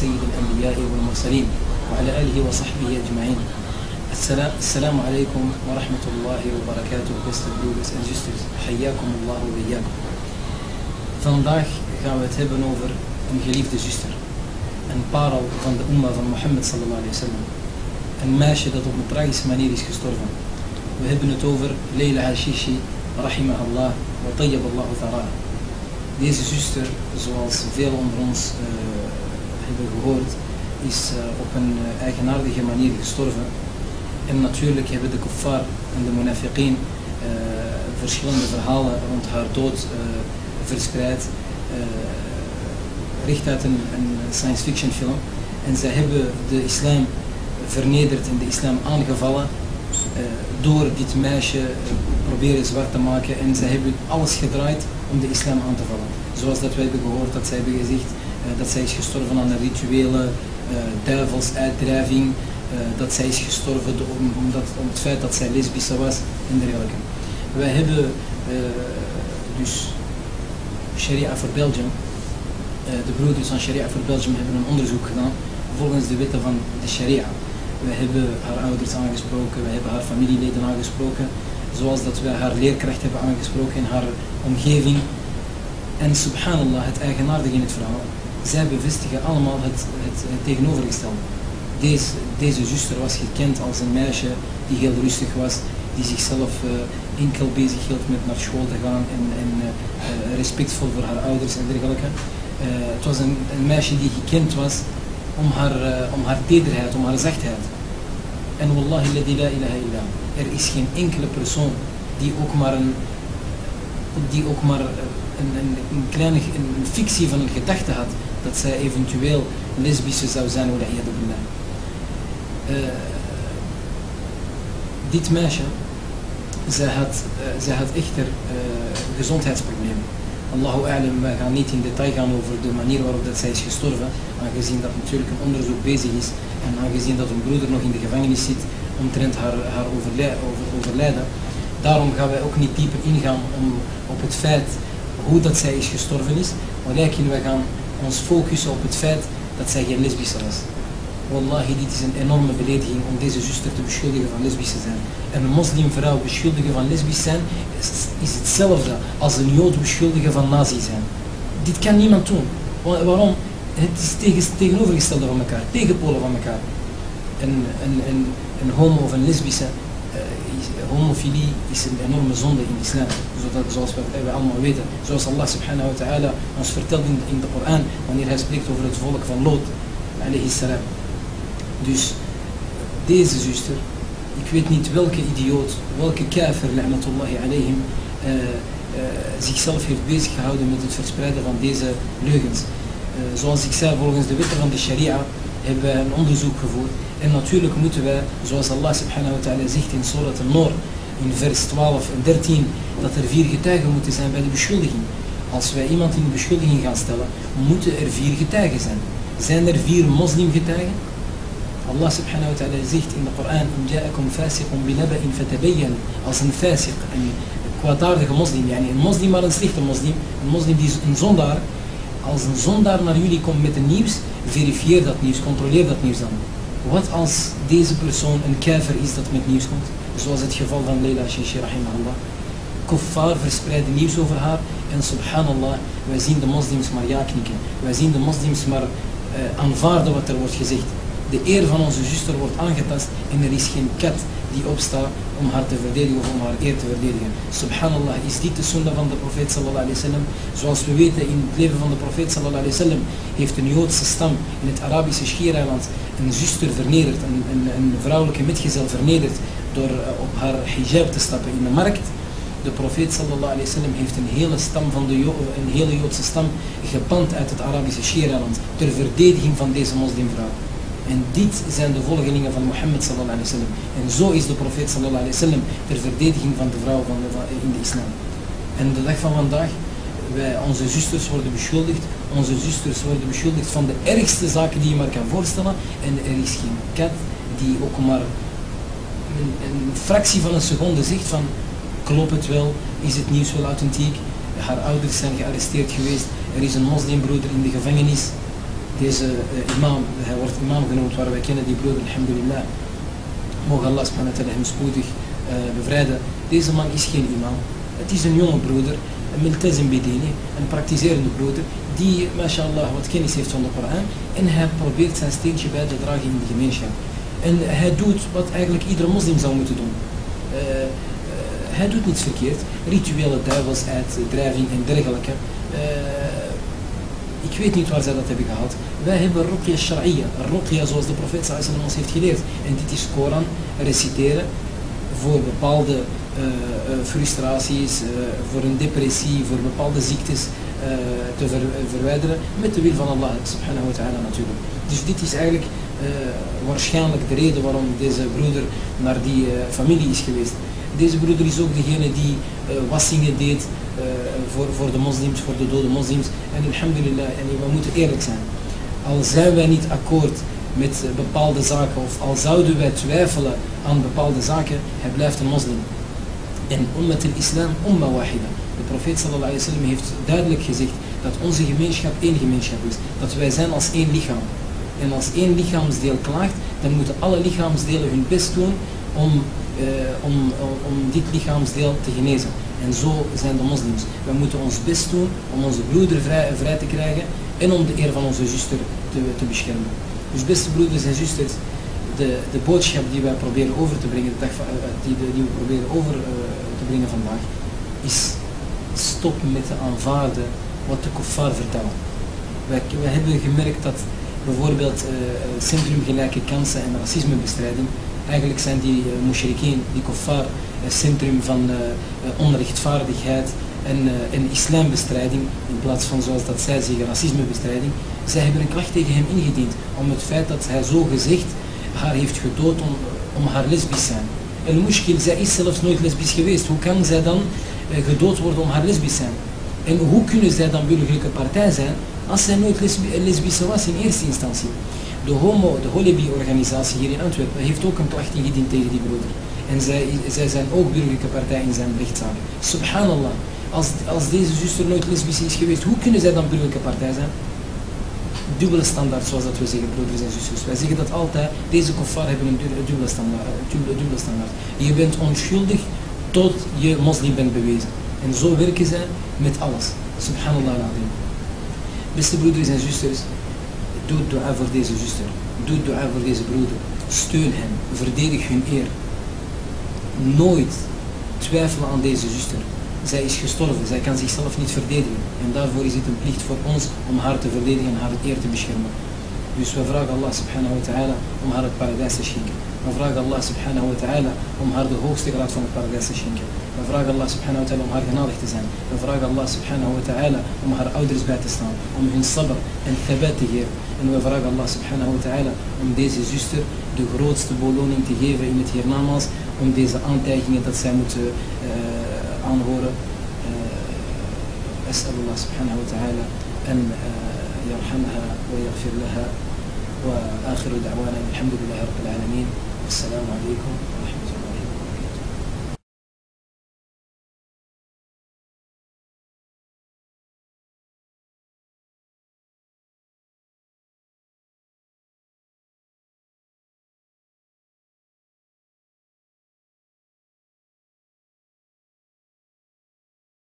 سيد الأنبياء والمرسلين وعلى آله وصحبه أجمعين السلام, السلام عليكم ورحمة الله وبركاته beste broeders en zusters حياكم الله وإياكم Vandaag gaan we het hebben over een geliefde zuster een parel van de umma van Mohammed sallallahu alayhi wa sallam een meisje dat op een tragische manier is gestorven we hebben het over Leila Hashishi rahimahullah wa tayyib Allah ta'ala deze zuster zoals veel onder ons uh, hebben gehoord is uh, op een uh, eigenaardige manier gestorven. En natuurlijk hebben de kuffar en de munafiqeen verschillende verhalen rond haar dood verspreid richt uit een, een science fiction film. En zij hebben de islam vernederd en de islam aangevallen door dit meisje proberen zwart te maken. En zij hebben alles gedraaid om de islam aan te vallen. Zoals dat wij hebben gehoord dat zij hebben gezegd dat zij is gestorven aan een rituele duivelsuitdrijving, dat zij is gestorven om, omdat, om het feit dat zij lesbische was en dergelijke. Wij hebben dus Sharia voor Belgium de broeders van Sharia voor Belgium hebben een onderzoek gedaan volgens de wetten van de Sharia. We hebben haar ouders aangesproken, we hebben haar familieleden aangesproken, zoals dat we haar leerkracht hebben aangesproken in haar omgeving. En subhanallah, het eigenaardige in het verhaal, zij bevestigen allemaal het, het, tegenovergestelde. Deze, deze zuster was gekend als een meisje die heel rustig was, die zichzelf uh, enkel bezig hield met naar school te gaan en, en uh, respectvol voor haar ouders en dergelijke. Het was een, een, meisje die gekend was om haar, om haar tederheid, om haar zachtheid. En wallahi la ilaha illa. Er is geen enkele persoon die ook maar een, die ook maar een, een kleine een fictie van een gedachte had dat zij eventueel lesbische zou zijn. Uh, dit meisje, zij had, uh, zij had echter gezondheidsproblemen. Allahu a'lam, we gaan niet in detail gaan over de manier waarop dat zij is gestorven, aangezien dat natuurlijk een onderzoek bezig is en aangezien dat een broeder nog in de gevangenis zit omtrent haar, haar overlij, over, overlijden. Daarom gaan wij ook niet dieper ingaan om, op het feit hoe dat zij is gestorven is, maar wij gaan ons focussen op het feit dat zij geen lesbische was. Wallahi, dit is een enorme belediging om deze zuster te beschuldigen van lesbisch te zijn. Een moslimvrouw beschuldigen van lesbisch zijn is, hetzelfde als een jood beschuldigen van nazi zijn. Dit kan niemand doen. Waarom? Het is tegen, tegenovergestelde van elkaar, tegenpolen van elkaar. Een, een, homo of een lesbische, is, homofilie is een enorme zonde in islam. Zodat, zoals we, we allemaal weten. Zoals Allah subhanahu wa ta'ala ons vertelt in, de Koran, wanneer hij spreekt over het volk van Lot, alayhi salam. Dus deze zuster, ik weet niet welke idioot, welke kafir, la'natullahi alayhim, uh, uh, zichzelf heeft bezig gehouden met het verspreiden van deze leugens. Uh, zoals ik zei, volgens de wetten van de sharia hebben wij een onderzoek gevoerd. En natuurlijk moeten wij, zoals Allah subhanahu wa ta'ala zegt in Surat al-Noor, in vers 12 en 13, dat er vier getuigen moeten zijn bij de beschuldiging. Als wij iemand in de beschuldiging gaan stellen, moeten er vier getuigen zijn. Zijn er vier moslimgetuigen? Allah subhanahu wa ta'ala zegt in de Koran in fasiqun binaba'in fatabayyan als een fasiq, een kwaadaardige moslim, yani een moslim maar een slechte moslim, een moslim die een zondaar, als een zondaar naar jullie komt met een nieuws, verifieer dat nieuws, controleer dat nieuws dan. Wat als deze persoon een kafir is dat met nieuws komt? Zoals het geval van Leila Shishi rahimahullah. Kuffar verspreiden nieuws over haar en subhanallah, wij zien de moslims maar ja knikken. Wij zien de moslims maar uh, aanvaarden wat er wordt gezegd de eer van onze zuster wordt aangetast en er is geen kat die opstaat om haar te verdedigen of om haar eer te verdedigen. Subhanallah, is dit de sunna van de profeet sallallahu alayhi wasallam? Zoals we weten in het leven van de profeet sallallahu alayhi wasallam heeft een Joodse stam in het Arabische Schiereiland een zuster vernederd, een, een, vrouwelijke metgezel vernederd door op haar hijab te stappen in de markt. De profeet sallallahu alayhi wasallam heeft een hele stam van de een hele Joodse stam gepand uit het Arabische Schiereiland ter verdediging van deze moslimvrouw. En dit zijn de volgelingen van Mohammed sallallahu alayhi wasallam. En zo is de profeet sallallahu alayhi wasallam ter verdediging van de vrouw van de, in de islam. En de dag van vandaag, wij, onze zusters worden beschuldigd, onze zusters worden beschuldigd van de ergste zaken die je maar kan voorstellen. En er is geen kat die ook maar een, een fractie van een seconde zegt van, klopt het wel, is het nieuws wel authentiek, haar ouders zijn gearresteerd geweest, er is een moslimbroeder in de gevangenis. Deze uh, imam, hij wordt imam genoemd, waar wij kennen die broeder, alhamdulillah. Mogen Allah subhanahu wa hem spoedig uh, bevrijden. Deze man is geen imam. Het is een jonge broeder, een miltazim bedini, een praktiserende broeder, die, mashallah, wat kennis heeft van de Koran. En hij probeert zijn steentje bij te dragen in de gemeenschap. En hij doet wat eigenlijk iedere moslim zou moeten doen. Uh, hij doet niets verkeerd. Rituele duivels uitdrijving en dergelijke. Ik weet niet waar zij dat hebben gehad. Wij hebben ruqya shari'a. Ruqya zoals de profeet sallallahu ons heeft geleerd. En dit is Koran reciteren voor bepaalde uh, frustraties, uh, voor een depressie, voor bepaalde ziektes te ver verwijderen. Met de wil van Allah subhanahu wa ta'ala natuurlijk. Dus dit is eigenlijk waarschijnlijk de reden waarom deze broeder naar die familie is geweest. Deze broeder is ook degene die uh, wassingen deed uh, voor, voor de moslims, voor de dode moslims. En alhamdulillah, en we moeten eerlijk zijn. Al zijn wij niet akkoord met bepaalde zaken, of al zouden wij twijfelen aan bepaalde zaken, hij blijft een moslim. En ummat al-islam, umma wahida. De profeet sallallahu alayhi wa sallam heeft duidelijk gezegd dat onze gemeenschap één gemeenschap is. Dat wij zijn als één lichaam. En als één lichaamsdeel klaagt, dan moeten alle lichaamsdelen hun best doen om uh, om, om dit lichaamsdeel te genezen. En zo zijn de moslims. We moeten ons best doen om onze broeder vrij, vrij te krijgen en om de eer van onze zuster te, te beschermen. Dus beste broeders en zusters, de, de boodschap die wij proberen over te brengen, de dag van, uh, die, die, we proberen over uh, te brengen vandaag, is stop met te aanvaarden wat de kuffar vertellen. Wij, wij hebben gemerkt dat bijvoorbeeld uh, Centrum Gelijke Kansen en Racismebestrijding Eigenlijk zijn die uh, mushrikeen, die kuffar, het centrum van uh, onrechtvaardigheid en, en islambestrijding, in plaats van zoals dat zij zeggen, racismebestrijding. Zij hebben een klacht tegen hem ingediend om het feit dat hij zo gezegd haar heeft gedood om, om haar lesbisch zijn. En mushkil, zij is zelfs nooit lesbisch geweest. Hoe kan zij dan gedood worden om haar lesbisch zijn? En hoe kunnen zij dan burgerlijke partij zijn als zij nooit lesbische was in eerste instantie? De homo, de Holebi-organisatie hier in Antwerpen, heeft ook een klacht ingediend tegen die broeder. En zij, zij zijn ook burgerlijke partij in zijn rechtszaak. Subhanallah, als, als deze zuster nooit lesbisch is geweest, hoe kunnen zij dan burgerlijke partij zijn? Dubbele standaard, zoals dat we zeggen, broeders en zusters. Wij zeggen dat altijd, deze kofar hebben een dubbele standaard, dubbele, dubbele standaard. Je bent onschuldig tot je moslim bent bewezen. En zo werken zij met alles. Subhanallah al Beste broeders en zusters, Doe dua voor deze zuster. Doe dua voor deze broeder. Steun hen. Verdedig hun eer. Nooit twijfelen aan deze zuster. Zij is gestorven. Zij kan zichzelf niet verdedigen. En daarvoor is het een plicht voor ons om haar te verdedigen en haar eer te beschermen. Dus we vragen Allah subhanahu wa ta'ala om haar het paradijs te schenken. We vragen Allah subhanahu wa ta'ala om haar de hoogste graad van het paradijs te schenken. We vragen Allah subhanahu wa ta'ala om haar genadig te zijn. We vragen Allah subhanahu wa ta'ala om haar ouders bij te staan. Om hun sabr en thabat te geven. En we vragen Allah subhanahu wa ta'ala om deze zuster de grootste beloning te geven in het hiernamaals. Om deze aantijgingen dat zij moeten uh, aanhoren. Uh, أسأل الله سبحانه وتعالى أن يرحمها ويغفر لها وآخر دعوانا الحمد لله رب العالمين والسلام عليكم ورحمة الله